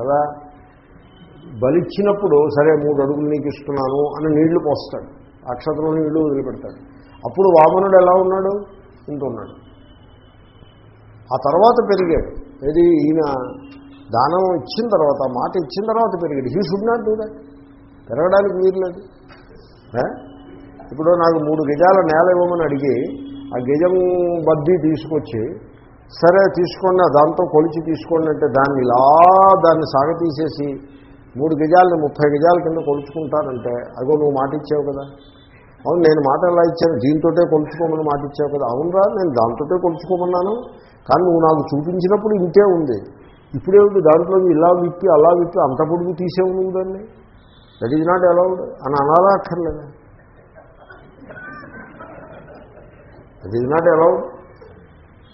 కదా? బలిచ్చినప్పుడు సరే మూడు అడుగులు నీకు ఇస్తున్నాను అని నీళ్ళు పోస్తాడు. అక్షతలో నీళ్ళు వదిలిపెడతాడు. అప్పుడు వామనుడు ఎలా ఉన్నాడు? ఇంత ఉన్నాడు ఆ తర్వాత పెరిగాడు. ఏది? ఈయన దానం ఇచ్చిన తర్వాత మాట ఇచ్చిన తర్వాత పెరిగాడు. హీ షుడ్ నాట్ డూ పెరగడానికి వీలు లేదు. ఇప్పుడు నాకు మూడు గజాల నేల ఇవ్వమని అడిగి ఆ గజం బద్దీ తీసుకొచ్చి సరే తీసుకోండి దాంతో కొలిచి తీసుకోండి అంటే దాన్ని ఇలా దాన్ని సాగతీసేసి మూడు గజాలని ముప్పై గజాల కింద కొలుచుకుంటానంటే అగో నువ్వు మాట ఇచ్చావు కదా. అవును నేను మాట ఎలా ఇచ్చాను? దీంతోటే కొలుచుకోమని మాట ఇచ్చావు కదా. అవునరా నేను దాంతోటే కొలుచుకోమన్నాను. కానీ నువ్వు నాకు చూపించినప్పుడు ఇంతే ఉంది. ఇప్పుడేమిటి దాంట్లో ఇలా విప్పి అలా విప్పి అంత పొడుగు తీసేవు నువ్వు దాన్ని? దట్ ఈజ్ నాట్ అలౌడ్ అని అనాలా అక్కర్లేదా? దట్ ఈజ్ నాట్ అలౌడ్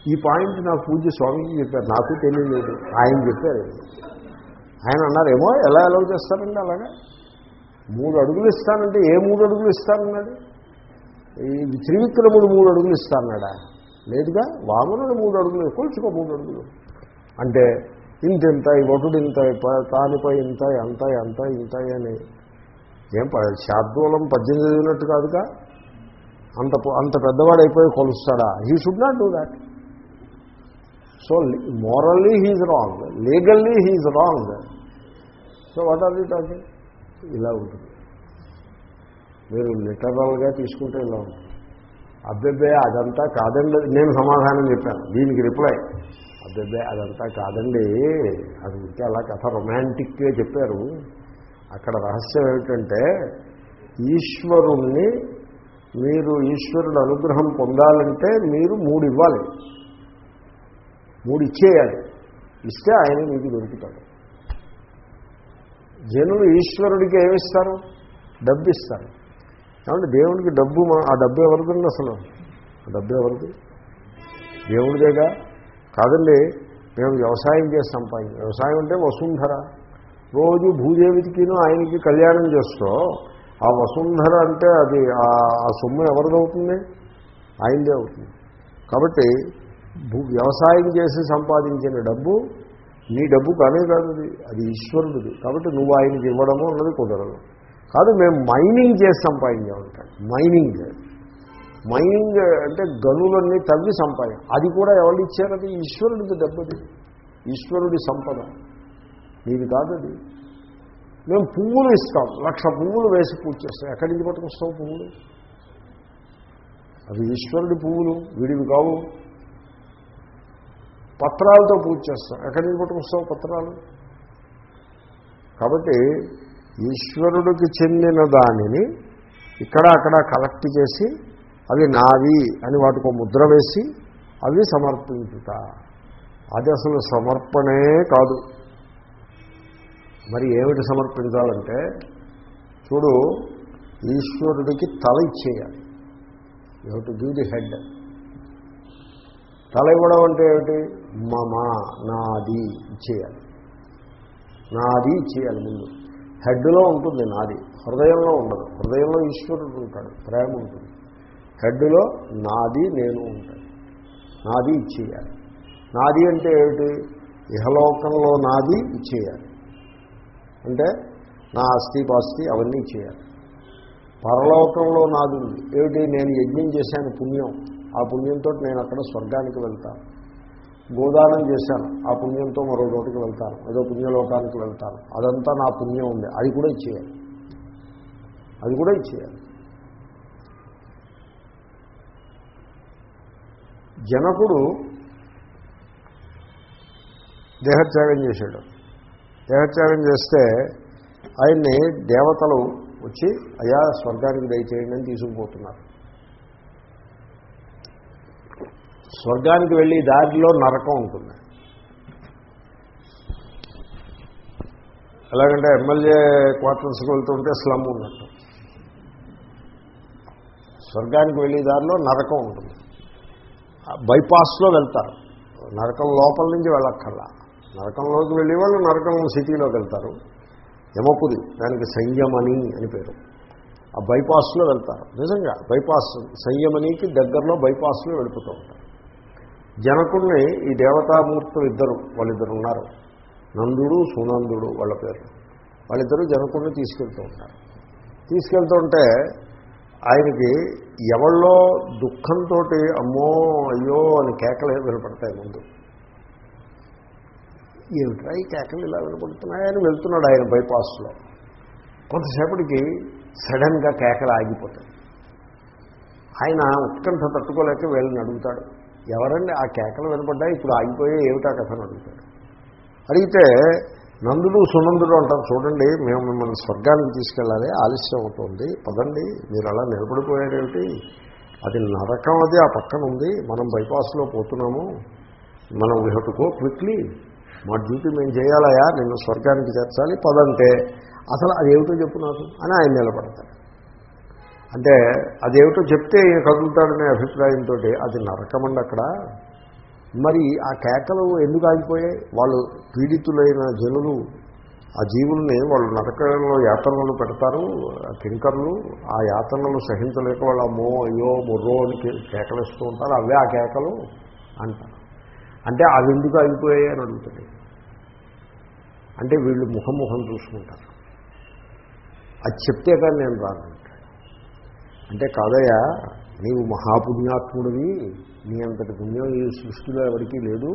ఈ పాయింట్ నా పూజ స్వామికి చెప్పారు. నాకు తెలియలేదు. ఆయన చెప్పారు. ఆయన అన్నారేమో ఎలా ఎలా చేస్తారండి అలాగా? మూడు అడుగులు ఇస్తానంటే ఏ మూడు అడుగులు ఇస్తానన్నాడు ఈ త్రివిక్రముడు మూడు అడుగులు ఇస్తానన్నాడా లేదుగా వామనుడు మూడు అడుగులు కొలుచుకో మూడు అడుగులు. అంటే ఇంత ఇంత వటుడు ఇంత ప- తానిపై ఇంత ఎంత ఎంత ఇంత అని. ఏం ప- పద్దెనిమిది చదివినట్టు కాదుగా? అంత అంత పెద్దవాడైపోయి కొలుస్తాడా? He should not do that so morally he's wrong legally he's wrong so what are you talking ఇలా ఉంటుంది. మీరు లిటరల్గా తీసుకుంటే ఇలా ఉంటుంది. అబ్బెబ్బే అదంతా కాదండి. నేను సమాధానం చెప్పాను. దీనికి రిప్లై అబ్బెబ్బే అదంతా కాదండి. అది ఉంటే అలా కథ రొమాంటిక్గా చెప్పారు. అక్కడ రహస్యం ఏమిటంటే ఈశ్వరుణ్ణి మీరు ఈశ్వరుడు అనుగ్రహం పొందాలంటే మీరు మూడు ఇవ్వాలి. మూడు ఇచ్చేయాలి. ఇస్తే ఆయన మీకు దొరుకుతాడు. జనులు ఈశ్వరుడికి ఏమిస్తారు? డబ్బు ఇస్తారు కాబట్టి దేవుడికి డబ్బు మా- ఆ డబ్బు ఎవరిది అసలు? ఆ డబ్బు ఎవరిది? దేవుడిదేగా? కాదండి మేము వ్యవసాయం చేసి సంపాదించి వ్యవసాయం అంటే వసుంధర. రోజు భూదేవికిను ఆయనకి కళ్యాణం చేస్తూ ఆ వసుంధర అంటే అది ఆ- ఆ సొమ్ము ఎవరిదవుతుంది? ఆయనదే అవుతుంది. కాబట్టి భూ వ్యవసాయం చేసి సంపాదించిన డబ్బు నీ డబ్బు కానే కాదు అది. ఈశ్వరుడిది. కాబట్టి నువ్వు ఆయనకి ఇవ్వడము అన్నది కుదరదు. కాదు మేము మైనింగ్ చేసి సంపాదించామంటాడు మైనింగ్. మైనింగ్ అంటే గనులన్నీ తవ్వి సంపాదన అది కూడా ఎవరు ఇచ్చారది ఈశ్వరుడికి ఈశ్వరుడిది డబ్బది ఈశ్వరుడి సంపద. నీది కాదు అది. మేము పువ్వులు ఇస్తాం. లక్ష పువ్వులు వేసి పూజ చేస్తాం. ఎక్కడి నుంచి పట్టుకొస్తావు పువ్వులు? అవి ఈశ్వరుడి పువ్వులు. విడివి కావు. పత్రాలతో పూజ చేస్తాం. ఎక్కడి నుంచి పట్టుకొస్తావు పత్రాలు? కాబట్టి ఈశ్వరుడికి చెందిన దానిని ఇక్కడ అక్కడ కలెక్ట్ చేసి అవి నావి అని వాటికి ముద్ర వేసి అవి సమర్పించుట. అది అసలు సమర్పణే కాదు. మరి ఏమిటి సమర్పించాలంటే చూడు ఈశ్వరుడికి తల ఇచ్చేయాలి. You to give the head. తల ఇవ్వడం అంటే ఏమిటి? మమ నాది ఇచ్చేయాలి నాది ఇచ్చేయాలి ముందు. హెడ్లో ఉంటుంది నాది. హృదయంలో ఉండదు. హృదయంలో ఈశ్వరుడు ఉంటాడు. ప్రేమ ఉంటుంది. హెడ్లో నాది నేను ఉంటాను. నాది ఇచ్చేయాలి నాది అంటే ఏమిటి? ఇహలోకంలో నాది ఇచ్చేయాలి అంటే నా ఆస్తి పాస్తి అవన్నీ ఇచ్చేయాలి పరలోకంలో నాది ఉంది ఏమిటి? నేను యజ్ఞం చేశాను పుణ్యం. ఆ పుణ్యంతో నేను అక్కడ స్వర్గానికి వెళ్తాను. గోదానం చేశాను. ఆ పుణ్యంతో మరో చోటుకి వెళ్తాను. ఏదో పుణ్యలోకానికి వెళ్తాను. అదంతా నా పుణ్యం ఉంది. అది కూడా ఇచ్చేయాలి. అది కూడా ఇచ్చేయాలి. జనకుడు దేహత్యాగం చేశాడు. దేహత్యాగం చేస్తే ఆయన్ని దేవతలు వచ్చి అయా స్వర్గానికి దయచేయండి అని తీసుకుపోతున్నారు. స్వర్గానికి వెళ్ళి దారిలో నరకం ఉంటుంది. ఎలాగంటే ఎమ్మెల్యే క్వార్టర్స్కి వెళ్తుంటే స్లమ్ ఉన్నట్టు. స్వర్గానికి వెళ్ళే దారిలో నరకం ఉంటుంది. ఆ బైపాస్లో వెళ్తారు. నరకం లోపల నుంచి వెళ్ళక్కర్లా. నరకంలోకి వెళ్ళే వాళ్ళు నరకం సిటీలోకి వెళ్తారు. యమపురి దానికి సంయమని అని పేరు. ఆ బైపాస్లో వెళ్తారు. నిజంగా బైపాస్ సంయమనికి దగ్గరలో బైపాస్లో వెళ్ళిపోతూ ఉంటారు. జనకుడిని ఈ దేవతామూర్తులు ఇద్దరు వాళ్ళిద్దరు ఉన్నారు. నందుడు సునందుడు వాళ్ళ పేరు వాళ్ళిద్దరూ జనకుడిని తీసుకెళ్తూ ఉంటారు. తీసుకెళ్తుంటే ఆయనకి ఎవళ్ళో దుఃఖంతో అమ్మో అయ్యో అని కేకలు వినపడతాయి ముందు. ఏమిట్రా ఈ కేకలు ఇలా వినపడుతున్నాయని వెళ్తున్నాడు ఆయన బైపాస్లో. కొంతసేపటికి సడన్గా కేకలు ఆగిపోతాయి. ఆయన ఉత్కంఠ తట్టుకోలేక వీళ్ళని అడుగుతాడు. ఎవరండి? ఆ కేకలు వినపడ్డా ఇప్పుడు ఆగిపోయి ఏమిటా కథను అడుగుతాడు. అడిగితే నందుడు సునందుడు అంటారు చూడండి మేము మిమ్మల్ని స్వర్గానికి తీసుకెళ్ళాలి ఆలస్యం అవుతుంది పదండి మీరు అలా నిలబడిపోయారేమిటి అది నరకం అది ఆ పక్కన ఉంది మనం బైపాస్లో పోతున్నాము మనం విహటుకో క్విక్లీ మా డ్యూటీ మేము చేయాలయా నిన్ను స్వర్గానికి చేర్చాలి పదంటే అసలు అదేమిటో చెప్పు నాకు అని ఆయన నిలబడతాడు. అంటే అదేమిటో చెప్తే ఈయన కదులుతాడనే అభిప్రాయంతో అది నరకమండి అక్కడ. మరి ఆ కేకలు ఎందుకు ఆగిపోయాయి? వాళ్ళు పీడితులైన జనులు ఆ జీవుల్ని వాళ్ళు నరకంలో యాతనలు పెడతారు ఆ కింకర్లు ఆ యాతనలు సహించలేక వాళ్ళు అమ్మో అయ్యో ముర్రో అని కే- కేకలేస్తూ ఉంటారు. అవే ఆ కేకలు అంటారు. అంటే అవి ఎందుకు ఆగిపోయాయి అని అడుగుతుంది అంటే వీళ్ళు ముఖం ముఖం చూసుకుంటారు. అది చెప్తే కానీ నేను రాను. అంటే కాదయ్యా నీవు మహాపుణ్యాత్ముడివి నీ అంతటి పుణ్యం ఈ సృష్టిలో ఎవరికీ లేదు.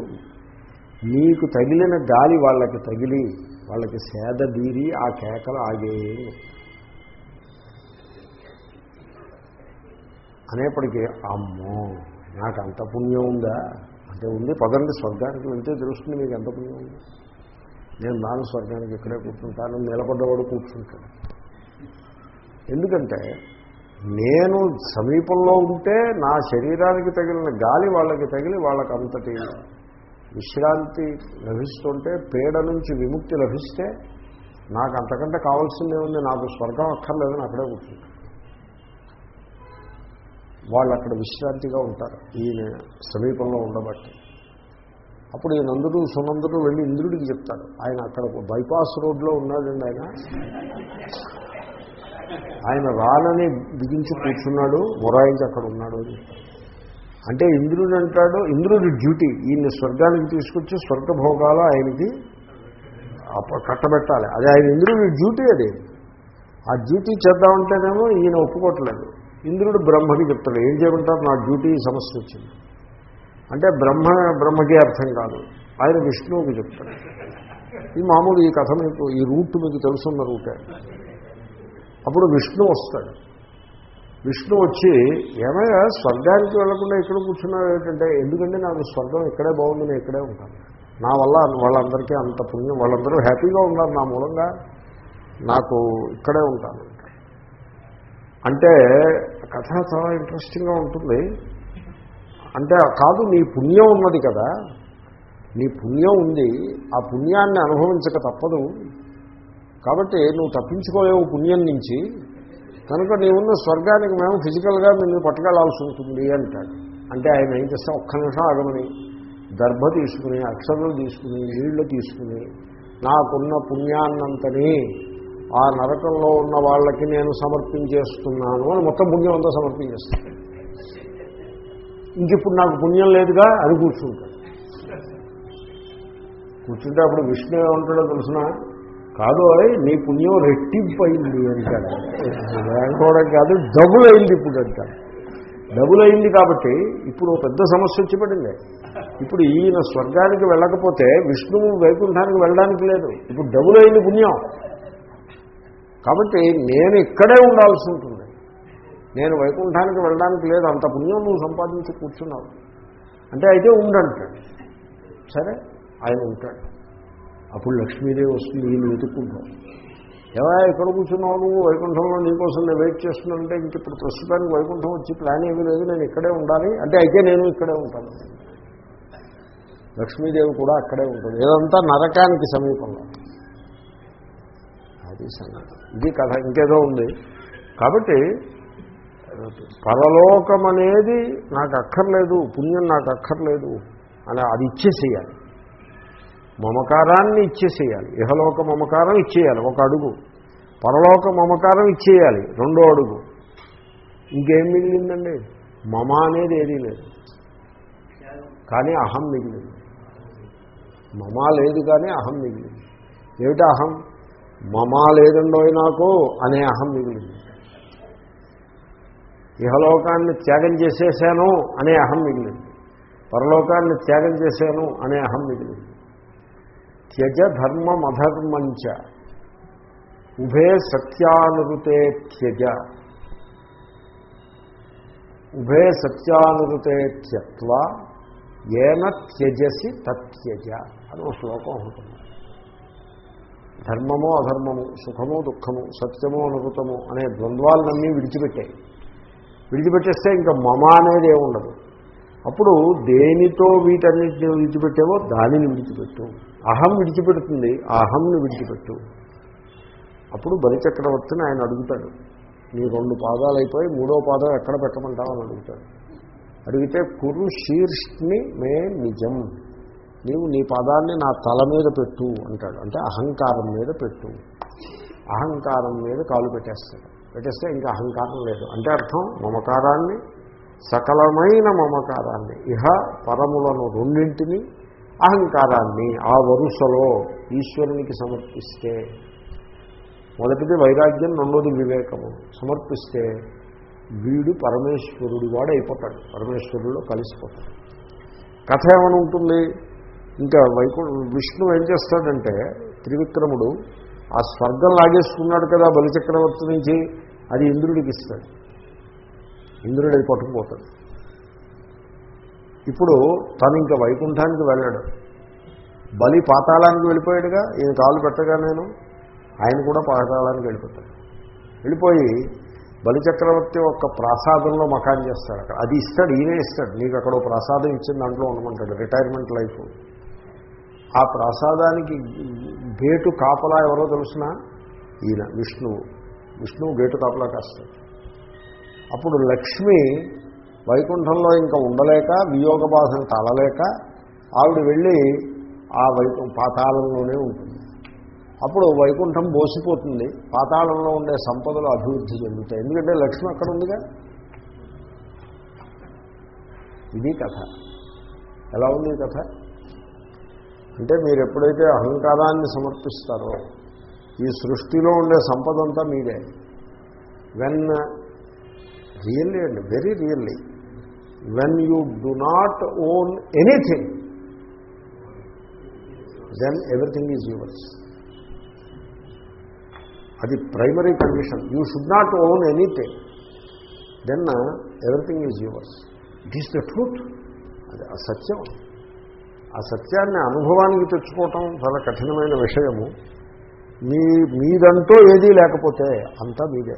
నీకు తగిలిన గాలి వాళ్ళకి తగిలి వాళ్ళకి సేద దీరి ఆ కేకలు ఆగే. అనేప్పటికీ అమ్మో నాకు అంత పుణ్యం ఉందా? అంటే ఉంది పదండి స్వర్గానికి వెళ్తే తెలుస్తుంది మీకు ఎంత పుణ్యం ఉంది. నేను నాన్న స్వర్గానికి ఇక్కడే కూర్చుంటాను నిలబడ్డవాడు కూర్చుంటాను ఎందుకంటే నేను సమీపంలో ఉంటే నా శరీరానికి తగిలిన గాలి వాళ్ళకి తగిలి వాళ్ళకి అంతటి విశ్రాంతి లభిస్తుంటే పీడ నుంచి విముక్తి లభిస్తే నాకు అంతకంటే కావాల్సిందే ఉంది. నాకు స్వర్గం అక్కర్లేదని అక్కడే కూర్చుంటాను వాళ్ళు అక్కడ విశ్రాంతిగా ఉంటారు. ఈయన సమీపంలో ఉండబట్టి. అప్పుడు ఈ నందుడు సునందుడు వెళ్ళి ఇంద్రుడికి చెప్తాడు ఆయన అక్కడ బైపాస్ రోడ్లో ఉన్నాడండి ఆయన. ఆయన రానని బిగించి కూర్చున్నాడు మొరాయించి అక్కడ ఉన్నాడు అని అంటే ఇంద్రుడు అంటాడు ఇంద్రుడి డ్యూటీ ఈయన్ని స్వర్గానికి తీసుకొచ్చి స్వర్గభోగాలు ఆయనకి కట్టబెట్టాలి. అది ఆయన ఇంద్రుడి డ్యూటీ అది. ఆ డ్యూటీ చేద్దామంటేనేమో ఈయన ఒప్పుకోవట్లేదు ఇంద్రుడు బ్రహ్మకి చెప్తాడు ఏం చేయమంటారు? నా డ్యూటీ సమస్య వచ్చింది. అంటే బ్రహ్మ బ్రహ్మకి అర్థం కాదు. ఆయన విష్ణువుకి చెప్తాడు. ఈ మామూలు ఈ కథ మీకు ఈ రూట్ మీకు తెలుసున్న రూటే. అప్పుడు విష్ణు వస్తాడు. విష్ణు వచ్చి ఏమైనా స్వర్గానికి వెళ్ళకుండా ఇక్కడ కూర్చున్నావు ఏంటంటే ఎందుకంటే నాకు స్వర్గం ఇక్కడే బాగుంది నేను ఇక్కడే ఉంటాను. నా వల్ల వాళ్ళందరికీ అంత పుణ్యం వాళ్ళందరూ హ్యాపీగా ఉన్నారు నా మూలంగా. నాకు ఇక్కడే ఉంటాను. అంటే కథ చాలా ఇంట్రెస్టింగ్గా ఉంటుంది. అంటే కాదు నీ పుణ్యం ఉన్నది కదా. నీ పుణ్యం ఉంది. ఆ పుణ్యాన్ని అనుభవించక తప్పదు. కాబట్టి నువ్వు తప్పించుకోలేవు పుణ్యం నుంచి. కనుక నీవున్న స్వర్గానికి మేము ఫిజికల్గా నిన్ను పట్టుకెళ్ళాల్సి ఉంటుంది అంటాడు. అంటే ఆయన ఏం చేస్తాం? ఒక్క నిమిషం ఆగమని. దర్భ తీసుకుని అక్షరాలు తీసుకుని నీళ్ళు తీసుకుని నాకున్న పుణ్యాన్నంతని ఆ నరకంలో ఉన్న వాళ్ళకి నేను సమర్పించేస్తున్నాను అని మొత్తం పుణ్యం అంతా సమర్పించేస్తాను ఇంకిప్పుడు నాకు పుణ్యం లేదుగా అని కూర్చుంటాడు. కూర్చుంటే అప్పుడు విష్ణు ఏమంటాడో తెలుసిన? కాదు నీ పుణ్యం రెట్టింపు అయింది అంటాడు. అనుకోవడం కాదు డబుల్ అయింది ఇప్పుడు అంటాడు. డబుల్ అయింది కాబట్టి ఇప్పుడు పెద్ద సమస్య వచ్చి పడింది. ఇప్పుడు ఈయన స్వర్గానికి వెళ్ళకపోతే విష్ణువు వైకుంఠానికి వెళ్ళడానికి లేదు. ఇప్పుడు డబుల్ అయింది పుణ్యం. కాబట్టి నేను ఇక్కడే ఉండాల్సి ఉంటుంది. నేను వైకుంఠానికి వెళ్ళడానికి లేదు. అంత పుణ్యం నువ్వు సంపాదించి కూర్చున్నావు. అంటే అయితే ఉండంటాడు. సరే ఆయన ఉంటాడు. అప్పుడు లక్ష్మీదేవి వస్తుంది వీళ్ళు వెతుక్కుంటాం. ఎలా ఎక్కడ కూర్చున్నావు నువ్వు? వైకుంఠంలో నీకోసం నేను వెయిట్ చేస్తున్నానంటే ఇంక ఇప్పుడు ప్రస్తుతానికి వైకుంఠం వచ్చి ప్లాన్ ఏమీ లేదు నేను ఇక్కడే ఉండాలి. అంటే అయితే నేను ఇక్కడే ఉంటాను. లక్ష్మీదేవి కూడా అక్కడే ఉంటుంది. ఇదంతా నరకానికి సమీపంలో. అది సంగతి. ఇది కథ. ఇంకేదో ఉంది. కాబట్టి పరలోకం అనేది నాకు అక్కర్లేదు పుణ్యం నాకు అక్కర్లేదు అని అది ఇచ్చేసేయాలి. మమకారాన్ని ఇచ్చేసేయాలి. ఇహలోక మమకారం ఇచ్చేయాలి. ఒక అడుగు. పరలోక మమకారం ఇచ్చేయాలి. రెండో అడుగు. ఇంకేం మిగిలిందండి? మమ అనేది ఏదీ లేదు. కానీ అహం మిగిలింది. మమ లేదు కానీ అహం మిగిలింది. ఏమిటి అహం? మమా లేదండోయ్ నాకు అనే అహం మిగిలింది. ఇహలోకాన్ని త్యాగం చేసేసాను అనే అహం మిగిలింది. పరలోకాన్ని త్యాగం చేశాను అనే అహం మిగిలింది. త్యజ ధర్మం అధర్మంచ ఉభే సత్యానురుతే త్యజ. ఉభే సత్యానురుతే త్యత్వ ఏన త్యజసి తత్యజ అని ఒక శ్లోకం ఉంటుంది. ధర్మము అధర్మము సుఖము దుఃఖము సత్యము అనుభూతము అనే ద్వంద్వాలన్నీ విడిచిపెట్టాయి. విడిచిపెట్టేస్తే ఇంకా మమ అనేది ఏముండదు. అప్పుడు దేనితో వీటన్నిటిని విడిచిపెట్టావో దానిని విడిచిపెట్టు. అహం విడిచిపెడుతుంది ఆ అహంని విడిచిపెట్టు. అప్పుడు బలిచక్రవర్తిని ఆయన అడుగుతాడు. నీ రెండు పాదాలు అయిపోయి మూడో పాదం ఎక్కడ పెట్టమంటావని అడుగుతాడు. అడిగితే కురు శీర్ష్ని మే నిజం. నీవు నీ పాదాన్ని నా తల మీద పెట్టు అంటాడు. అంటే అహంకారం మీద పెట్టు. అహంకారం మీద కాలు పెట్టేస్తాడు. పెట్టేస్తే ఇంకా అహంకారం లేదు. అంటే అర్థం మమకారాన్ని సకలమైన మమకారాన్ని ఇహ పరములను రెండింటిని అహంకారాన్ని ఆ వరుసలో ఈశ్వరునికి సమర్పిస్తే మొదటిది వైరాగ్యం రెండోది వివేకము. సమర్పిస్తే వీడు పరమేశ్వరుడు వాడు అయిపోతాడు పరమేశ్వరుడిలో కలిసిపోతాడు. కథ ఏమని ఉంటుంది? ఇంకా వైకు విష్ణు ఏం చేస్తాడంటే త్రివిక్రముడు ఆ స్వర్గం లాగేసుకున్నాడు కదా బలిచక్రవర్తి నుంచి అది ఇంద్రుడికి ఇస్తాడు. ఇంద్రుడు అది పట్టుకుపోతాడు ఇప్పుడు తను ఇంకా వైకుంఠానికి వెళ్ళాడు. బలి పాతాళానికి వెళ్ళిపోయాడుగా ఈయన కాలు పెట్టగా నేను ఆయన కూడా పాతాళానికి వెళ్ళిపోతాడు. వెళ్ళిపోయి బలిచక్రవర్తి ఒక ప్రాసాదంలో మకాన్ చేస్తాడు అక్కడ. అది ఇస్తాడు ఈయనే ఇస్తాడు. నీకు అక్కడ ప్రసాదం ఇచ్చిన దాంట్లో ఉండమంటాడు రిటైర్మెంట్ లైఫ్. ఆ ప్రసాదానికి గేటు కాపలా ఎవరో తెలుసిన? ఈయన విష్ణువు. విష్ణువు గేటు కాపలా కాస్తాడు. అప్పుడు లక్ష్మి వైకుంఠంలో ఇంకా ఉండలేక వియోగ బాధను తాళలేక ఆవిడ వెళ్ళి ఆ వైకు పాతాళంలోనే ఉంటుంది. అప్పుడు వైకుంఠం బోసిపోతుంది. పాతాళంలో ఉండే సంపదలు అభివృద్ధి చెందుతాయి. ఎందుకంటే లక్ష్మి అక్కడ ఉందిగా? ఇది కథ. ఎలా ఉంది కథ? అంటే మీరు ఎప్పుడైతే అహంకారాన్ని సమర్పిస్తారో ఈ సృష్టిలో ఉండే సంపద అంతా మీదే. వెన్ రియల్లీ అండి very really when you do not own anything then everything is yours. అది primary condition you should not own anything then everything is yours it is the truth అది ఆ సత్యం. ఆ సత్యాన్ని అనుభవానికి తెచ్చుకోవటం చాలా కఠినమైన విషయము. మీ మీదంటూ ఏదీ లేకపోతే అంతా మీదే.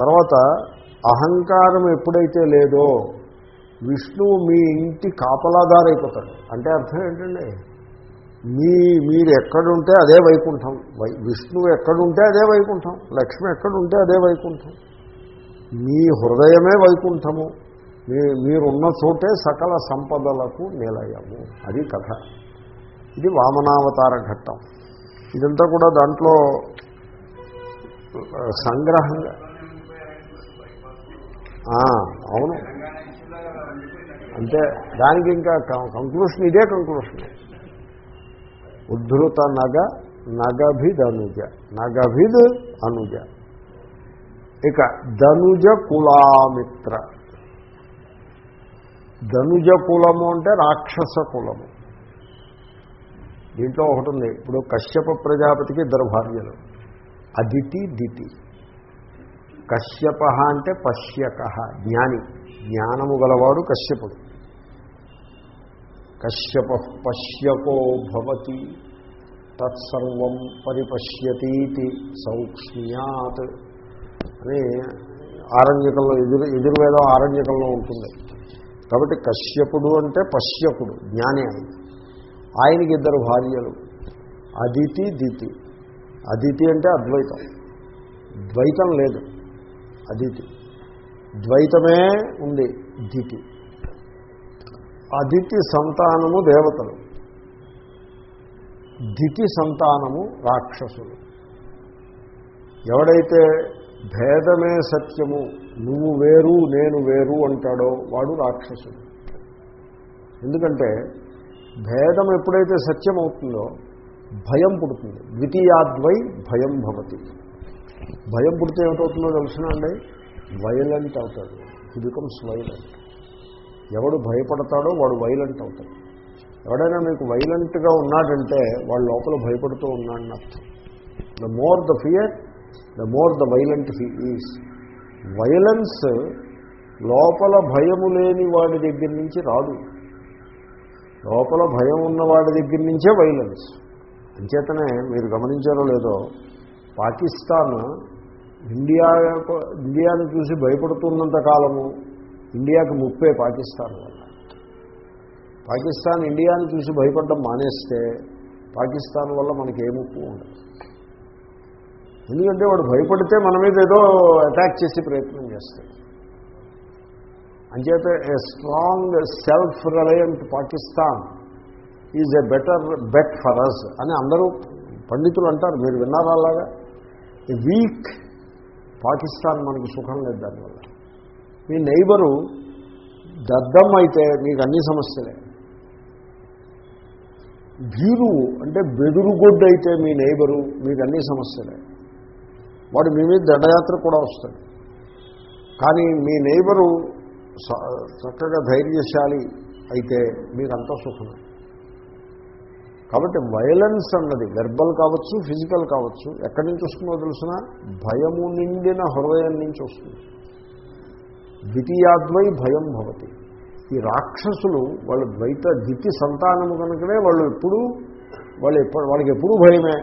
తర్వాత అహంకారం ఎప్పుడైతే లేదో విష్ణువు మీ ఇంటి కాపలాదారైపోతాడు. అంటే అర్థం ఏంటండి? మీ మీరు ఎక్కడుంటే అదే వైకుంఠం. వై విష్ణువు ఎక్కడుంటే అదే వైకుంఠం. లక్ష్మి ఎక్కడుంటే అదే వైకుంఠం. మీ హృదయమే వైకుంఠము. మీ మీరున్న చోటే సకల సంపదలకు నిలయము. అది కథ. ఇది వామనావతార ఘట్టం. ఇదంతా కూడా దాంట్లో సంగ్రహంగా అవును. అంటే దానికి ఇంకా కంక్లూషన్ ఇదే కంక్లూషన్ ఉద్ధృత నగ నగభిద్ అనుజ నగభిద్ అనుజ. ఇక ధనుజ కులామిత్ర. ధనుజ కులము అంటే రాక్షస కులము. దీంట్లో ఒకటి ఉంది. ఇప్పుడు కశ్యప ప్రజాపతికి ఇద్దరు భార్యలు. అదితి దితి. కశ్యప అంటే పశ్యక జ్ఞాని. జ్ఞానము గలవాడు కశ్యపుడు. కశ్యప పశ్యకో భవతి తత్సర్వం పరిపశ్యతీతి సౌక్ష్మ్యాత్. అని ఆరణ్యకంలో ఎదురు ఎదుర్వేదం ఆరణ్యకంలో ఉంటుంది. కాబట్టి కశ్యపుడు అంటే పశ్యకుడు జ్ఞాని ఆయన. ఆయనకి ఇద్దరు భార్యలు. అదితి దితి. అదితి అంటే అద్వైతం. ద్వైతం లేదు. అదితి. ద్వైతమే ఉంది దితి. అదితి సంతానము దేవతలు. దితి సంతానము రాక్షసులు. ఎవడైతే భేదమే సత్యము నువ్వు వేరు నేను వేరు అంటాడో వాడు రాక్షసుడు. ఎందుకంటే భేదం ఎప్పుడైతే సత్యం అవుతుందో భయం పుడుతుంది. ద్వితీయాద్వై భయం భవతి. భయం పుడితే ఏమిటవుతుందో తెలుసునండి వైలెంట్ అవుతాడు. హీ బికమ్స్ వైలెంట్ ఎవడు భయపడతాడో వాడు వైలెంట్ అవుతాడు. ఎవడైనా మీకు వైలెంట్గా ఉన్నాడంటే వాడు లోపల భయపడుతూ ఉన్నాడని అర్థం. The more the fear the more the violent he is violence లోపల భయము లేని వాడి దగ్గర నుంచి రాదు. లోపల భయం ఉన్న వాడి దగ్గర నుంచే వైలెన్స్ అంచేతనే మీరు గమనించారో లేదో పాకిస్తాన్ ఇండియా ఇండియాను చూసి భయపడుతున్నంత కాలము ఇండియాకి ముప్పే పాకిస్తాన్ వల్ల. పాకిస్తాన్ ఇండియాను చూసి భయపడడం మానేస్తే పాకిస్తాన్ వల్ల మనకి ఏ ముప్పు ఉండదు. ఎందుకంటే వాడు భయపడితే మన మీద ఏదో అటాక్ చేసి ప్రయత్నం చేస్తాడు. అంచేత a strong self reliant Pakistan is a better bet for us అని అందరూ పండితులు అంటారు. మీరు విన్నారా అలాగా? ఏ వీక్ పాకిస్తాన్ మనకి సుఖం లేదు దానివల్ల మీ నైబరు దద్దం అయితే మీకు అన్ని సమస్యలే. భీరు అంటే బెదురుగొడ్డు అయితే మీ నైబరు మీకు అన్ని సమస్యలే. వాడు మీ మీద దండయాత్ర కూడా వస్తాడు. కానీ మీ నైబరు స- చక్కగా ధైర్యశాలి అయితే మీకంతా సుఖమే. కాబట్టి వైలెన్స్ అన్నది వెర్బల్ కావచ్చు ఫిజికల్ కావచ్చు ఎక్కడి నుంచి వస్తుందో తెలిసిన? భయము నిండిన హృదయం నుంచి వస్తుంది. ద్వితీయాద్వై భయం భవతి. ఈ రాక్షసులు వాళ్ళ ద్వైత దితి సంతానము కనుకనే వాళ్ళు ఎప్పుడూ వాళ్ళు ఎప్పుడు వాళ్ళకి ఎప్పుడూ భయమే.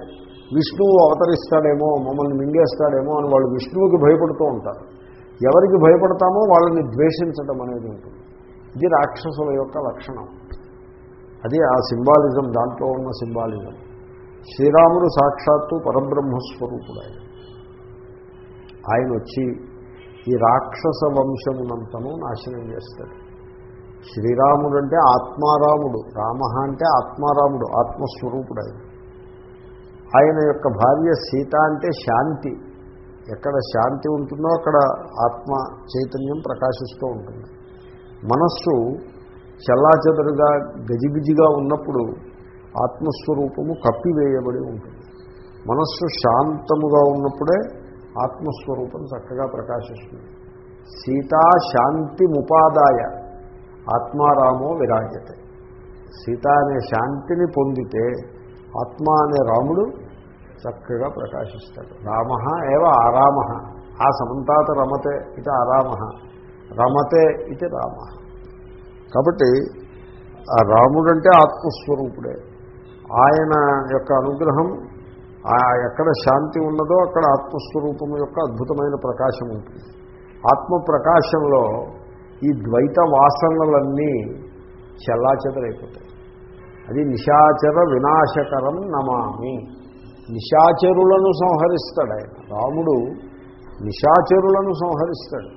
విష్ణువు అవతరిస్తాడేమో మమ్మల్ని మింగేస్తాడేమో అని వాళ్ళు విష్ణువుకి భయపడుతూ ఉంటారు. ఎవరికి భయపడతామో వాళ్ళని ద్వేషించడం అనేది ఉంటుంది. ఇది రాక్షసుల యొక్క లక్షణం. అది ఆ సింబాలిజం దాంట్లో ఉన్న సింబాలిజం. శ్రీరాముడు సాక్షాత్తు పరబ్రహ్మస్వరూపుడు ఆయన. ఆయన వచ్చి ఈ రాక్షస వంశమునంతను నాశనం చేస్తాడు. శ్రీరాముడు అంటే ఆత్మారాముడు రామ అంటే ఆత్మారాముడు ఆత్మస్వరూపుడు ఆయన. ఆయన యొక్క భార్య సీత అంటే శాంతి. ఎక్కడ శాంతి ఉంటుందో అక్కడ ఆత్మ చైతన్యం ప్రకాశిస్తూ ఉంటుంది. మనస్సు చల్లాచెదరుగా గజిబిజిగా ఉన్నప్పుడు ఆత్మస్వరూపము కప్పివేయబడి ఉంటుంది. మనస్సు శాంతముగా ఉన్నప్పుడే ఆత్మస్వరూపం చక్కగా ప్రకాశిస్తుంది. సీతా శాంతి ముపాదాయ ఆత్మారామో విరాజతే. సీత అనే శాంతిని పొందితే ఆత్మ అనే రాముడు చక్కగా ప్రకాశిస్తాడు. రామ ఏవ ఆరామ. ఆ సమంతాత రమతే ఇది ఆరామ. రమతే ఇది రామ. కాబట్టి ఆ రాముడంటే ఆత్మస్వరూపుడే. ఆయన యొక్క అనుగ్రహం ఆ ఎక్కడ శాంతి ఉన్నదో అక్కడ ఆత్మస్వరూపం యొక్క అద్భుతమైన ప్రకాశం ఉంటుంది. ఆత్మ ప్రకాశంలో ఈ ద్వైత వాసనలన్నీ చల్లాచెదరైపోతాయి. అది నిశాచర వినాశకరం నమామి. నిశాచరులను సంహరిస్తాడు ఆయన. రాముడు నిశాచరులను సంహరిస్తాడు.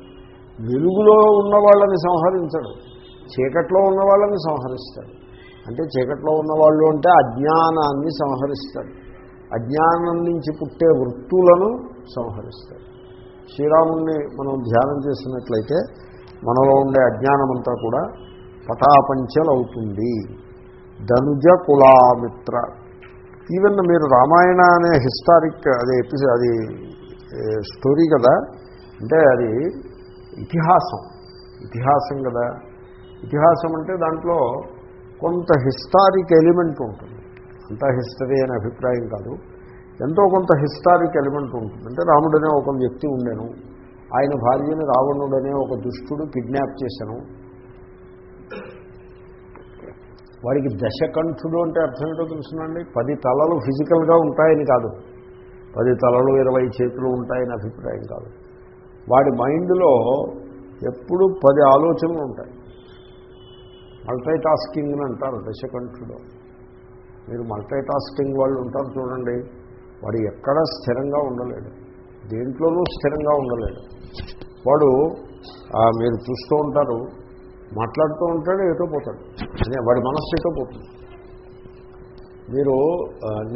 వెలుగులో ఉన్న వాళ్ళని సంహరించడు. చీకట్లో ఉన్న వాళ్ళని సంహరిస్తాడు. అంటే చీకట్లో ఉన్నవాళ్ళు అంటే అజ్ఞానాన్ని సంహరిస్తాడు. అజ్ఞానం నుంచి పుట్టే వృత్తులను సంహరిస్తాడు. శ్రీరాముణ్ణి మనం ధ్యానం చేసినట్లయితే మనలో ఉండే అజ్ఞానమంతా కూడా పటాపంచలవుతుంది. ధనుజ కులామిత్ర. ఈవెన్ మీరు రామాయణ అనే హిస్టారిక్ అది ఎపిసోడ్ అది స్టోరీ కదా? అంటే అది ఇతిహాసం. ఇతిహాసం కదా? ఇతిహాసం అంటే దాంట్లో కొంత హిస్టారిక్ ఎలిమెంట్ ఉంటుంది. అంతా హిస్టరీ అనే అభిప్రాయం కాదు. ఎంతో కొంత హిస్టారిక్ ఎలిమెంట్ ఉంటుంది. అంటే రాముడనే ఒక వ్యక్తి ఉండేను. ఆయన భార్యని రావణుడనే ఒక దుష్టుడు కిడ్నాప్ చేశాను. వాడికి దశకంఠుడు అంటే అర్థం ఏంటో తెలుసునండి? పది తలలు ఫిజికల్గా ఉంటాయని కాదు. పది తలలు ఇరవై చేతులు ఉంటాయని అభిప్రాయం కాదు. వాడి మైండ్లో ఎప్పుడు పది ఆలోచనలు ఉంటాయి. మల్టీ టాస్కింగ్ అని అంటారు దశకంఠుడు. మీరు మల్టీ టాస్కింగ్ వాళ్ళు ఉంటారు చూడండి వాడు ఎక్కడ స్థిరంగా ఉండలేడు. దేంట్లోనూ స్థిరంగా ఉండలేడు. వాడు మీరు చూస్తూ ఉంటారు మాట్లాడుతూ ఉంటాడు ఏటో పోతాడు. అదే వాడి మనస్సు ఏటో పోతుంది. మీరు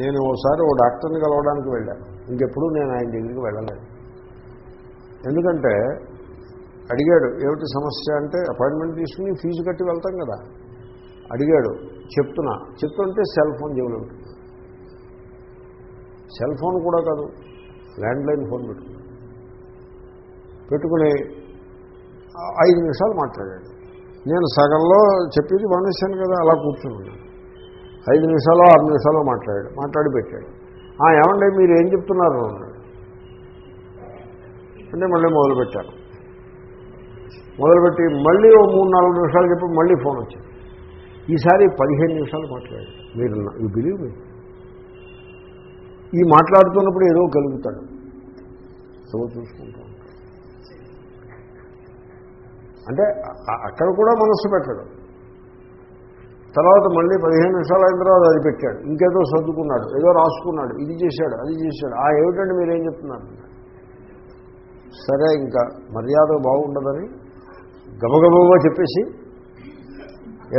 నేను ఒకసారి ఓ డాక్టర్ని కలవడానికి వెళ్ళాను. ఇంకెప్పుడు నేను ఆయన దగ్గరికి వెళ్ళలేదు. ఎందుకంటే అడిగాడు ఏమిటి సమస్య? అంటే అపాయింట్మెంట్ తీసుకుని ఫీజు కట్టి వెళ్తాం కదా. అడిగాడు చెప్తున్నా. చెప్తుంటే సెల్ ఫోన్ జేబులో ఉంటుంది. సెల్ ఫోన్ కూడా కాదు ల్యాండ్లైన్ ఫోన్ పెట్టుకున్నాడు. పెట్టుకుని ఐదు నిమిషాలు మాట్లాడాడు. నేను సగంలో చెప్పేది మానేశాను కదా అలా కూర్చున్నాను ఐదు నిమిషాలు ఆరు నిమిషాలు మాట్లాడాడు మాట్లాడి పెట్టాడు. ఏమండి మీరు ఏం చెప్తున్నారు? అన్నాడు. అంటే మళ్ళీ మొదలుపెట్టాను మొదలుపెట్టి మళ్ళీ ఓ మూడు నాలుగు నిమిషాలు చెప్పి మళ్ళీ ఫోన్ వచ్చింది. ఈసారి పదిహేను నిమిషాలు మాట్లాడాడు మీరు యూ బిలీవ్ మీ ఈ మాట్లాడుతున్నప్పుడు ఏదో కలుగుతాడు. సో చూసుకుంటాం. అంటే అక్కడ కూడా మనస్సు పెట్టడం. తర్వాత మళ్ళీ పదిహేను నిమిషాలు అయిన తర్వాత అది పెట్టాడు. ఇంకేదో సర్దుకున్నాడు ఏదో రాసుకున్నాడు ఇది చేశాడు అది చేశాడు. ఆ ఏమిటండి మీరేం చెప్తున్నారు? సరే ఇంకా మర్యాద బాగుండదని గబగబగా చెప్పేసి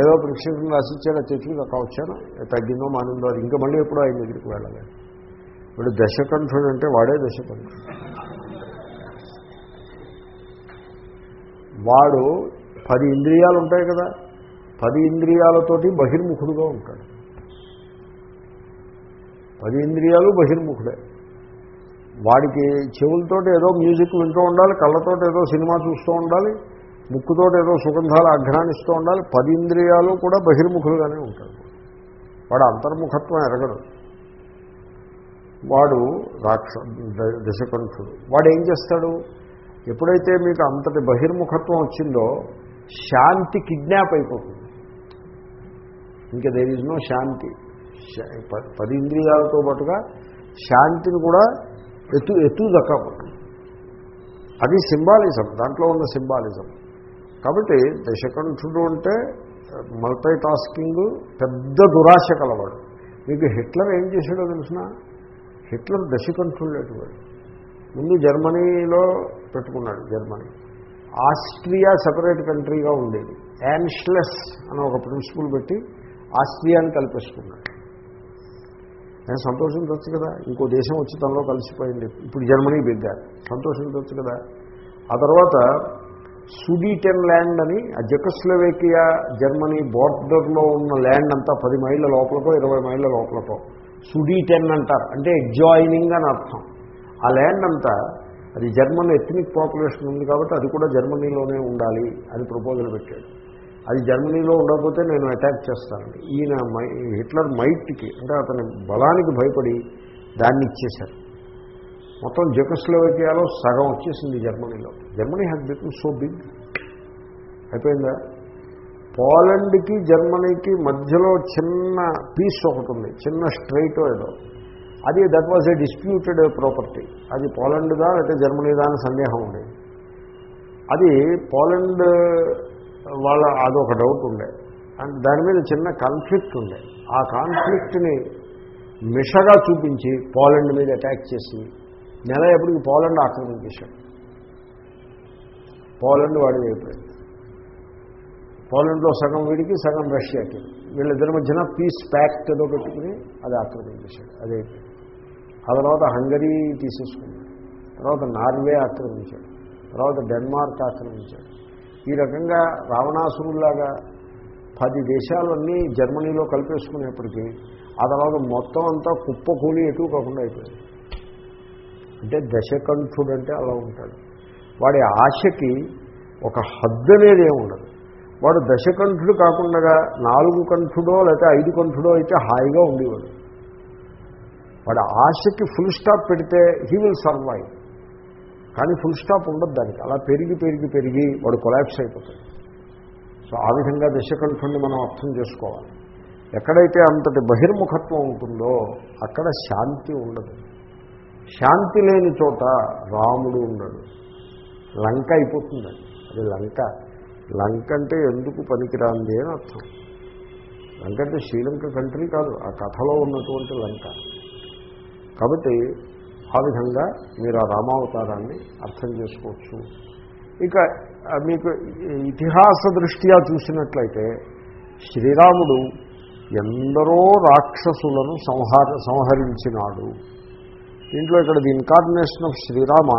ఏదో ప్రిస్క్రిప్షన్ రాసిచ్చాడో తెచ్చుకుని అక్కడ వచ్చాను. తగ్గిందో మానిందో అది ఇంకా మళ్ళీ ఎప్పుడో ఆయన దగ్గరికి వెళ్ళాలి. ఇప్పుడు దశకంఠుడు అంటే వాడే దశకంఠుడు. వాడు పది ఇంద్రియాలు ఉంటాయి కదా పది ఇంద్రియాలతోటి బహిర్ముఖుడుగా ఉంటాడు. పది ఇంద్రియాలు బహిర్ముఖుడే. వాడికి చెవులతోటి ఏదో మ్యూజిక్ వింటూ ఉండాలి కళ్ళతో ఏదో సినిమా చూస్తూ ఉండాలి ముక్కుతోటి ఏదో సుగంధాలు అఘ్రానిస్తూ ఉండాలి పది ఇంద్రియాలు కూడా బహిర్ముఖులుగానే ఉంటాడు వాడు అంతర్ముఖత్వం ఎరగడు. వాడు రాక్ష దశకంఠుడు. వాడు ఏం చేస్తాడు? ఎప్పుడైతే మీకు అంతటి బహిర్ముఖత్వం వచ్చిందో శాంతి కిడ్నాప్ అయిపోతుంది. ఇంకా దేర్ ఈజ్ నో శాంతి. ప- పది ఇంద్రియాలతో పాటుగా శాంతిని కూడా ఎత్తు ఎత్తు దక్కబడుతుంది అది సింబాలిజం. దాంట్లో ఉన్న సింబాలిజం. కాబట్టి దశకంఠుడు అంటే మల్టీ టాస్కింగ్ పెద్ద దురాశ కలవాడు. మీకు హిట్లర్ ఏం చేశాడో తెలిసిన? హిట్లర్ దశకంఠుడు లేటివాడు ముందు జర్మనీలో పెట్టుకున్నాడు జర్మనీ. ఆస్ట్రియా సపరేట్ కంట్రీగా ఉండేది. యాన్ష్లెస్ అని ఒక ప్రిన్సిపల్ పెట్టి ఆస్ట్రియాని కలిపేసుకున్నాడు. నేను సంతోషించవచ్చు కదా? ఇంకో దేశం వచ్చి తనలో కలిసిపోయింది. ఇప్పుడు జర్మనీ బిగ్గారు సంతోషించవచ్చు కదా? ఆ తర్వాత సుడీటెన్ ల్యాండ్ అని ఆ జకస్లవేకియా జర్మనీ బోర్డర్లో ఉన్న ల్యాండ్ అంతా పది మైళ్ళ లోపలకో ఇరవై మైళ్ళ లోపలకో. సుడీటెన్ అంటారు. అంటే ఎగ్జాయినింగ్ అని అర్థం. ఆ ల్యాండ్ అంతా అది జర్మన్ ఎథ్నిక్ పాపులేషన్ ఉంది కాబట్టి అది కూడా జర్మనీలోనే ఉండాలి అని ప్రపోజల్ పెట్టాడు. అది జర్మనీలో ఉండకపోతే నేను అటాక్ చేస్తానండి. ఈయన మై హిట్లర్ మైట్కి అంటే అతని బలానికి భయపడి దాన్ని ఇచ్చేశారు. మొత్తం జకస్లోవేకియాలో సగం వచ్చేసింది జర్మనీలో. Germany has become so big అయిపోయిందా? పోలండ్కి జర్మనీకి మధ్యలో చిన్న పీస్ ఒకటి ఉంది. చిన్న స్ట్రైట్ ఏదో. అది that was a disputed property అది పోలండ్దా లేకపోతే జర్మనీదా అని సందేహం ఉంది. అది పోలండ్ వాళ్ళ అదొక డౌట్ ఉండే. అండ్ దాని మీద చిన్న కాన్ఫ్లిక్ట్ ఉండే. ఆ కాన్ఫ్లిక్ట్ని మిషగా చూపించి పోలండ్ మీద అటాక్ చేసి నెల ఎప్పటికి పోలండ్ ఆక్రమించేశాడు పోలండ్ వాడి అయిపోయింది. పోలండ్లో సగం వీడికి సగం రష్యాకి. వీళ్ళిద్దరి మధ్యన పీస్ ప్యాక్ట్ ఏదో పెట్టుకుని అది ఆక్రమించేశాడు అదే ఆ తర్వాత హంగరీ తీసేసుకున్నాడు. తర్వాత నార్వే ఆక్రమించాడు. తర్వాత డెన్మార్క్ ఆక్రమించాడు. ఈ రకంగా రావణాసురులాగా పది దేశాలన్నీ జర్మనీలో కలిపేసుకునేప్పటికీ ఆ తర్వాత మొత్తం అంతా కుప్ప కూలి ఎటు కాకుండా అయిపోయింది. అంటే దశకంఠుడు అంటే అలా ఉంటాడు. వాడి ఆశకి ఒక హద్దు అనేది ఏమి ఉండదు. వాడు దశకంఠుడు కాకుండా నాలుగు కంఠుడో లేకపోతే ఐదు కంఠుడో అయితే హాయిగా ఉండేవాడు. వాడి ఆశకి ఫుల్ స్టాప్ పెడితే హీ విల్ సర్వైవ్ కానీ ఫుల్ స్టాప్ ఉండదు దానికి. అలా పెరిగి పెరిగి పెరిగి వాడు కొలాప్స్ అయిపోతాడు. సో ఆ విధంగా దశకంఠుడిని మనం అర్థం చేసుకోవాలి. ఎక్కడైతే అంతటి బహిర్ముఖత్వం ఉంటుందో అక్కడ శాంతి ఉండదు. శాంతి లేని చోట రాముడు ఉండడు. లంక అయిపోతుందండి. అది. లంక. లంక అంటే ఎందుకు పనికిరాంది అని అర్థం. లంక అంటే శ్రీలంక కంట్రీ కాదు ఆ కథలో ఉన్నటువంటి లంక. కాబట్టి ఆ విధంగా మీరు ఆ రామావతారాన్ని అర్థం చేసుకోవచ్చు. ఇక మీకు ఇతిహాస దృష్ట్యా చూసినట్లయితే శ్రీరాముడు ఎందరో రాక్షసులను సంహార సంహరించినాడు. దీంట్లో ఇక్కడ the incarnation of Srirama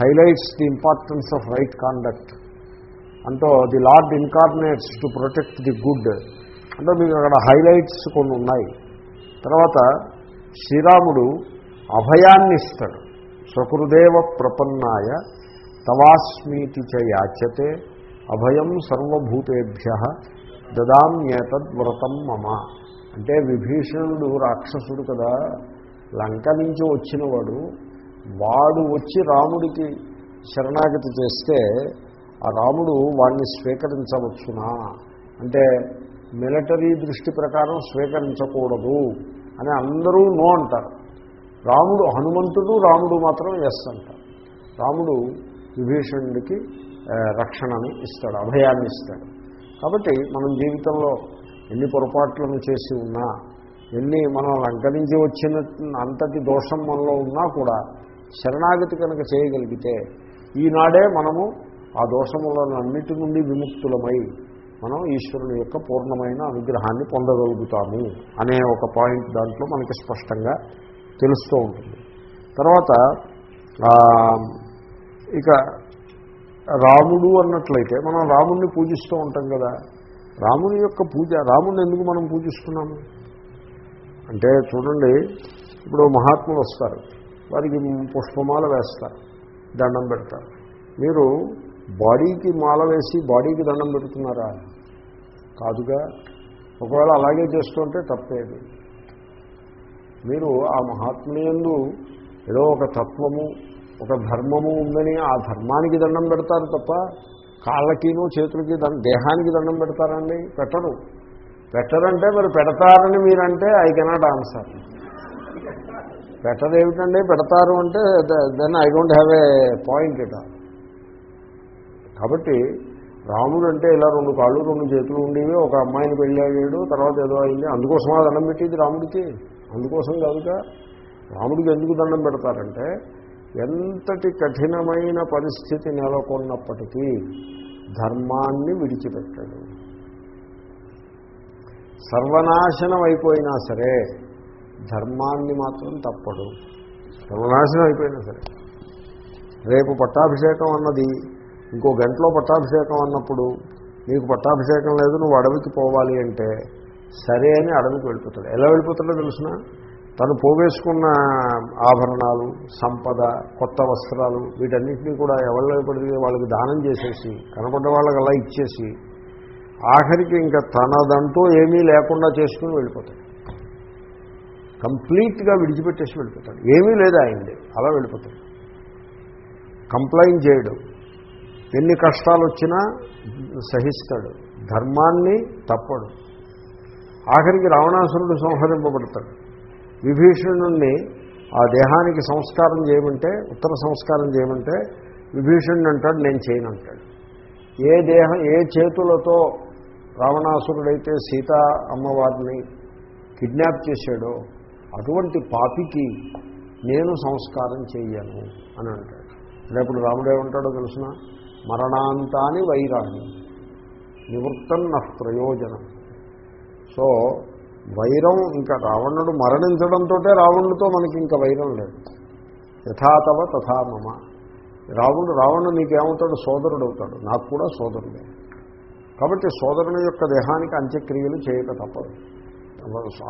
highlights the importance of right conduct. అంటూ the lord incarnates to protect the good. అంటే మీకు అక్కడ హైలైట్స్ కొన్ని ఉన్నాయి. తర్వాత శ్రీరాముడు అభయాన్ని ఇస్తాడు. ప్రపన్నాయ తవాస్మీతి చ యాచ్యతే అభయం సర్వభూతేభ్య దదామ్యేతద్వ్రతం మమ. అంటే విభీషణుడు రాక్షసుడు కదా లంక నుంచి వచ్చినవాడు వాడు వచ్చి రాముడికి శరణాగతి చేస్తే ఆ రాముడు వాడిని స్వీకరించవచ్చునా? అంటే మిలిటరీ దృష్టి ప్రకారం స్వీకరించకూడదు అని అందరూ నో అంటారు. రాముడు హనుమంతుడు రాముడు మాత్రం ఎస్ అంటారు. రాముడు విభీషణుడికి రక్షణను రక్షణని ఇస్తాడు అభయాన్ని ఇస్తాడు. కాబట్టి మనం జీవితంలో ఎన్ని పొరపాట్లను చేసి ఉన్నా ఎన్ని మనం లంకరించి వచ్చిన అంతటి దోషం మనలో ఉన్నా కూడా శరణాగతి కనుక చేయగలిగితే ఈనాడే మనము ఆ దోషములన్నిటి నుండి విముక్తులమై మనం ఈశ్వరుని యొక్క పూర్ణమైన అనుగ్రహాన్ని పొందగలుగుతాము అనే ఒక పాయింట్ దాంట్లో మనకి స్పష్టంగా తెలుస్తూ ఉంటుంది. తర్వాత ఇక రాముడు అన్నట్లయితే మనం రాముణ్ణి పూజిస్తూ ఉంటాం కదా. రాముని యొక్క పూజ రాముని ఎందుకు మనం పూజిస్తున్నాము? అంటే చూడండి ఇప్పుడు మహాత్ములు వస్తారు. వారికి పుష్పమాల వేస్తారు దండం పెడతారు. మీరు బాడీకి మాల వేసి బాడీకి దండం పెడుతున్నారా? కాదుగా. ఒకవేళ అలాగే చేస్తుంటే తప్పేది. మీరు ఆ మహాత్ములందు ఏదో ఒక తత్వము ఒక ధర్మము ఉందని ఆ ధర్మానికి దండం పెడతారు తప్ప కాళ్ళకిను చేతులకి దండం దేహానికి దండం పెడతారండి? పెట్టరు. పెట్టరంటే మరి పెడతారని మీరంటే ఐ కెనాట్ ఆన్సర్. పెట్టరు ఏమిటండి పెడతారు అంటే then I don't have a point ఇట కాబట్టి రాముడు అంటే ఇలా రెండు కాళ్ళు రెండు చేతులు ఉండేవి. ఒక అమ్మాయిని పెళ్ళాడు తర్వాత ఏదో అయింది. అందుకోసం ఆ దండం పెట్టేది రాముడికి? అందుకోసం కాదుగా. రాముడికి ఎందుకు దండం పెడతారంటే ఎంతటి కఠినమైన పరిస్థితి నెలకొన్నప్పటికీ ధర్మాన్ని విడిచిపెట్టాడు. సర్వనాశనం అయిపోయినా సరే ధర్మాన్ని మాత్రం తప్పడు సర్వనాశనం అయిపోయినా సరే. రేపు పట్టాభిషేకం అన్నది ఇంకో గంటలో పట్టాభిషేకం అన్నప్పుడు నీకు పట్టాభిషేకం లేదు నువ్వు అడవికి పోవాలి అంటే సరే అని అడవికి వెళ్ళిపోతాడు. ఎలా వెళ్ళిపోతాడో తెలిసిన? తను పోవేసుకున్న ఆభరణాలు సంపద కొత్త వస్త్రాలు వీటన్నింటినీ కూడా ఎవరిలో పడితే వాళ్ళకి దానం చేసేసి కనపడ్డ వాళ్ళకి అలా ఇచ్చేసి ఆఖరికి ఇంకా తనదంటూ ఏమీ లేకుండా చేసుకుని వెళ్ళిపోతాడు. కంప్లీట్గా విడిచిపెట్టేసి వెళ్ళిపోతాడు. ఏమీ లేదు ఆయనది. అలా వెళ్ళిపోతాడు. కంప్లైంట్ చేయడం. ఎన్ని కష్టాలు వచ్చినా సహిస్తాడు. ధర్మాన్ని తప్పడు. ఆఖరికి రావణాసురుడు సంహరింపబడతాడు. విభీషణుణ్ణి ఆ దేహానికి సంస్కారం చేయమంటే ఉత్తర సంస్కారం చేయమంటే విభీషణుడు అంటాడు నేను చేయనంటాడు ఏ దేహం ఏ చేతులతో రావణాసురుడైతే సీతా అమ్మవారిని కిడ్నాప్ చేశాడో అటువంటి పాపికి నేను సంస్కారం చేయను అని అంటాడు. రేపు రాముడు ఏమంటాడో తెలుసిన? మరణాంతాని వైరాణి నివృత్తం నా ప్రయోజనం. సో వైరం ఇంకా రావణుడు మరణించడంతో రావణుడితో మనకి ఇంకా వైరం లేదు. యథాతవ తథా మమ. రావణుడు రావణుడు నీకేమవుతాడు? సోదరుడు అవుతాడు నాకు కూడా సోదరుడే. కాబట్టి సోదరుని యొక్క దేహానికి అంత్యక్రియలు చేయక తప్పదు.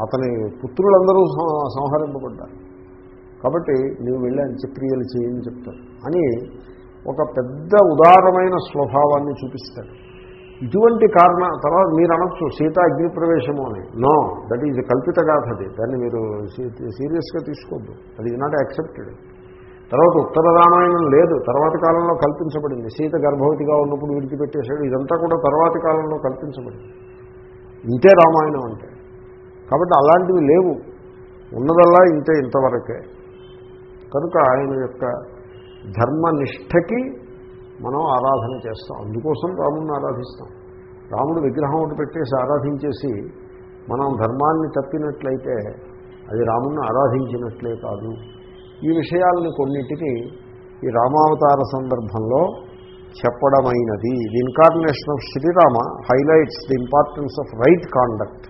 అతని పుత్రులందరూ సంహరింపబడ్డారు. కాబట్టి నువ్వు వెళ్ళి అంత్యక్రియలు చేయని చెప్తాడు అని ఒక పెద్ద ఉదారమైన స్వభావాన్ని చూపిస్తాడు. ఇటువంటి కారణ తర్వాత మీరు అనొచ్చు సీతా అగ్నిప్రవేశము అని. నో దట్ ఈజ్ కల్పిత గాథ దాన్ని మీరు సీరియస్గా తీసుకోవద్దు. అది ఈజ్ నాట్ యాక్సెప్టెడ్ తర్వాత ఉత్తర రామాయణం లేదు. తర్వాత కాలంలో కల్పించబడింది. సీత గర్భవతిగా ఉన్నప్పుడు విడిచిపెట్టేశాడు. ఇదంతా కూడా తర్వాతి కాలంలో కల్పించబడింది. ఇంతే రామాయణం అంటే. కాబట్టి అలాంటివి లేవు. ఉన్నదల్లా ఇంతే ఇంతవరకే. కనుక ఆయన యొక్క ధర్మనిష్టకి మనం ఆరాధన చేస్తాం. అందుకోసం రాముడిని ఆరాధిస్తాం. రాముడు విగ్రహం ఒకటి పెట్టేసి ఆరాధించేసి మనం ధర్మాన్ని తప్పినట్లయితే అది రాముడిని ఆరాధించినట్లే కాదు. ఈ విషయాలని కొన్నిటిని ఈ రామావతార సందర్భంలో చెప్పడమైనది. The incarnation of Srirama highlights the importance of right conduct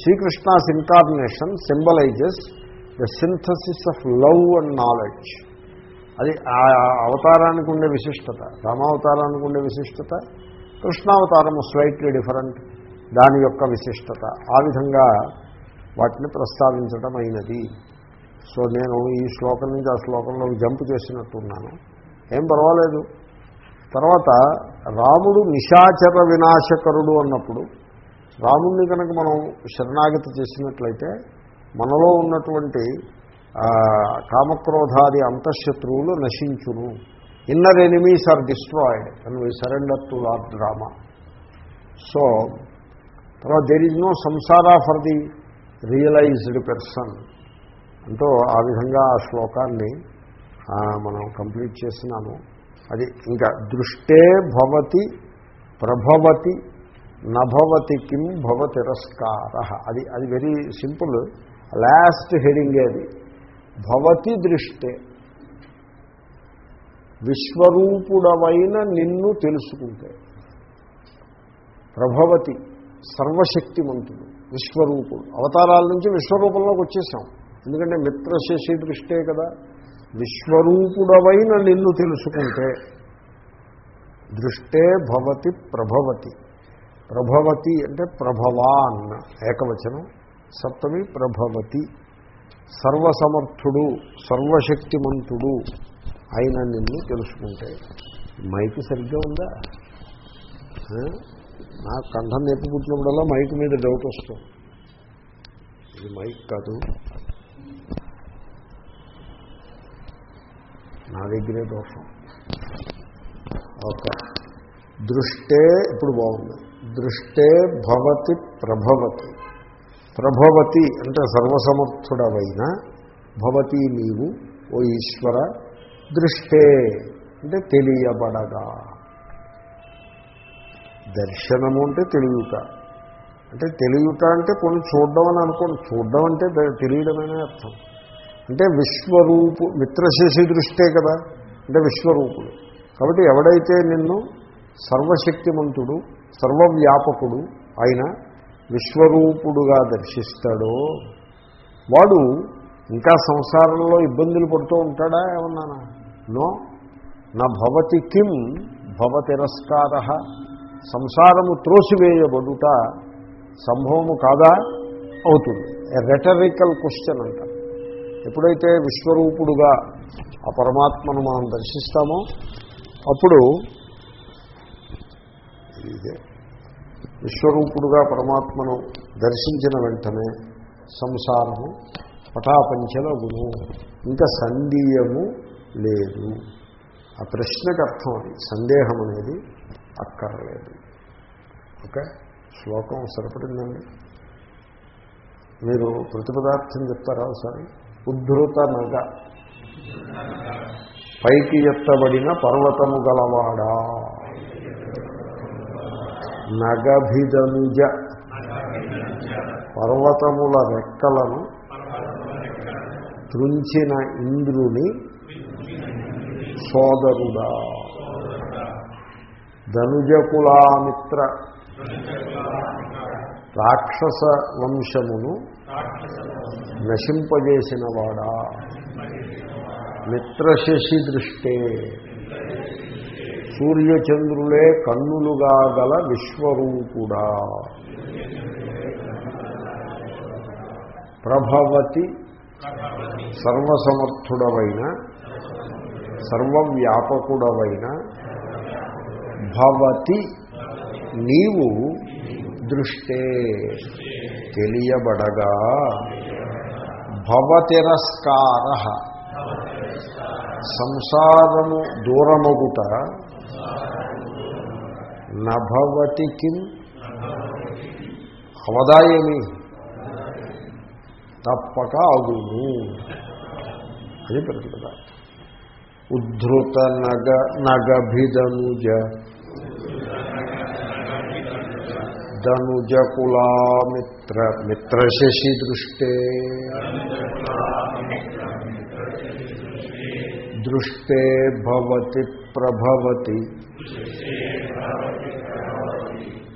Srikrishna's incarnation symbolises the synthesis of love and knowledge అది ఆ అవతారానికి ఉండే విశిష్టత రామావతారానికి ఉండే విశిష్టత కృష్ణావతారము స్లైట్లీ డిఫరెంట్ దాని యొక్క విశిష్టత. ఆ విధంగా వాటిని ప్రస్తావించడం అయినది సో నేను ఈ శ్లోకం నుంచి ఆ శ్లోకంలో జంప్ చేసినట్టున్నాను. ఏం పర్వాలేదు. తర్వాత రాముడు నిశాచర వినాశకరుడు అన్నప్పుడు రాముడిని కనుక మనం శరణాగతి చేసినట్లయితే మనలో ఉన్నటువంటి కామక్రోధాది అంతఃశత్రువులు నశించును. Inner enemies are destroyed and we surrender to our drama so తర్వాత there is no samsara for the realised person అంటూ ఆ విధంగా ఆ శ్లోకాన్ని మనం కంప్లీట్ చేసినాము. అది ఇంకా దృష్టే భవతి ప్రభవతి నభవతి కిం భవ తిరస్కార అది అది వెరీ సింపుల్. లాస్ట్ హెడింగ్ అది భవతి దృష్టే. విశ్వరూపుడవైన నిన్ను తెలుసుకుంటే. ప్రభవతి సర్వశక్తిమంతుడు విశ్వరూపుడు. అవతారాల నుంచి విశ్వరూపంలోకి వచ్చేసాం. ఎందుకంటే మిత్రశశి దృష్టే కదా. విశ్వరూపుడవైన నిన్ను తెలుసుకుంటే. దృష్టే భవతి ప్రభవతి. ప్రభవతి అంటే ప్రభవాన్ ఏకవచనం. సప్తమి ప్రభవతి. సర్వసమర్థుడు సర్వశక్తిమంతుడు అయిన నిన్ను తెలుసుకుంటే. మైక్ సరిగ్గా ఉందా? నా కంఠం నొప్పి మైకు మీద డౌట్ వస్తుంది. ఇది మైక్ కాదు. నా దగ్గరే దోషం. ఓకే. దృష్టే ఇప్పుడు బాగుంది. దృష్టే భవతి ప్రభవతి. ప్రభవతి అంటే సర్వసమర్థుడవైన భవతి నీవు ఓ ఈశ్వర దృష్టే అంటే తెలియబడగా. దర్శనము అంటే తెలియట అంటే తెలియట అంటే కొన్ని చూడడం అని అనుకోండి చూడడం అంటే తెలియడమనే అర్థం. అంటే విశ్వరూపు మిత్రశేషి దృష్టే కదా. అంటే విశ్వరూపుడు. కాబట్టి ఎవడైతే నిన్ను సర్వశక్తిమంతుడు సర్వవ్యాపకుడు ఆయన విశ్వరూపుడుగా దర్శిస్తాడో వాడు ఇంకా సంసారంలో ఇబ్బందులు పడుతూ ఉంటాడా ఏమన్నానా? నో. నా భవతి కిం భవ తిరస్కార సంసారము త్రోసివేయబడుట సంభవము కాదా? అవుతుంది. రెటరికల్ క్వశ్చన్ అంట. ఎప్పుడైతే విశ్వరూపుడుగా ఆ పరమాత్మను మనం దర్శిస్తామో అప్పుడు ఇదే విశ్వరూపుడుగా పరమాత్మను దర్శించిన వెంటనే సంసారము పటాపంచల గుణు ఇంకా సందేయము లేదు. ఆ ప్రశ్నకు అర్థం అది. సందేహం అనేది అక్కర్లేదు. ఓకే? శ్లోకం సరిపడిందండి? మీరు ప్రతిపదార్థం చెప్తారా ఒకసారి? ఉద్ధృత నగ. పైకి ఎత్తబడిన పర్వతము గలవాడా? నగభిదనుజ పర్వతముల రెక్కలను తృంచిన ఇంద్రుని సోదరుడా. ధనుజకులామిత్ర రాక్షస వంశమును నశింపజేసిన వాడా మిత్రశశి దృష్టే. సూర్యచంద్రులే కన్నులుగా గల విశ్వరూపుడా. ప్రభవతి సర్వసమర్థుడవైన సర్వవ్యాపకుడవైన భవతి నీవు దృష్టే తెలియబడగా భవతిరస్కార. సంసారము దూరమగుట నభవతి కిం? అవదాయమి తప్పక అగును. అది ప్రతిపద ఉద్ధృత నగ నగభిదనుజ ధనుజకులామిత్ర మిత్రశశి దృష్టే దృష్టే భవతి ప్రభవతి.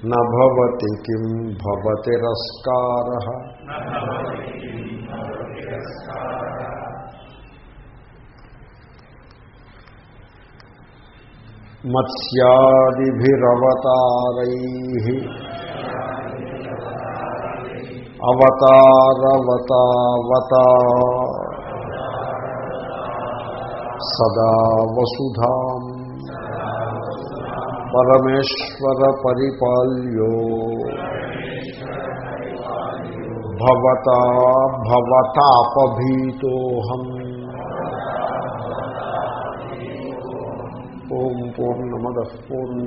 నభవతి కిం భవతి రస్కార. మత్స్యాదిభిరవతారై. అవతారవతావత సదా వసుధా పరమేశ్వర పరిపాల్యో భవతా భవతాపభీతోహం ఓం పూర్ణమద పూర్ణ